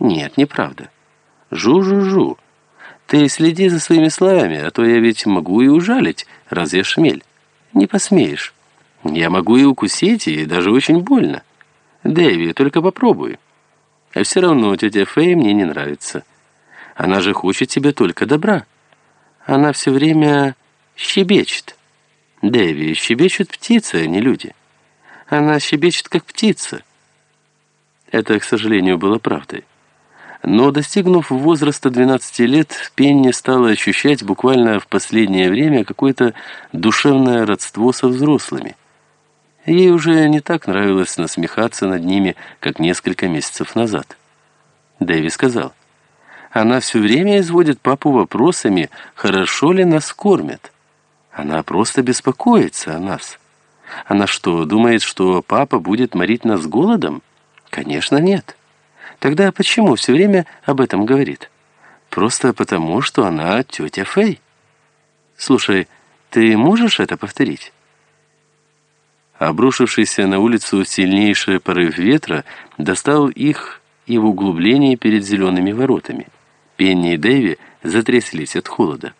Нет, неправда. Жу-жу-жу. Ты следи за своими словами, а то я ведь могу и ужалить, раз я шмель. Не посмеешь. Я могу и укусить, и даже очень больно. Дэви, только попробуй. А все равно тетя Фэй мне не нравится. Она же хочет тебе только добра. Она все время щебечет. Дэви, щебечут птицы, а не люди. Она щебечет, как птица. Это, к сожалению, было правдой. Но, достигнув возраста 12 лет, Пенни стала ощущать буквально в последнее время какое-то душевное родство со взрослыми. Ей уже не так нравилось насмехаться над ними, как несколько месяцев назад. Дэви сказал, «Она все время изводит папу вопросами, хорошо ли нас кормят. Она просто беспокоится о нас. Она что, думает, что папа будет морить нас голодом? Конечно, нет». Тогда почему все время об этом говорит? Просто потому, что она тетя Фэй. Слушай, ты можешь это повторить? Обрушившийся на улицу сильнейший порыв ветра достал их и в углублении перед зелеными воротами. Пенни и Дэви затряслись от холода.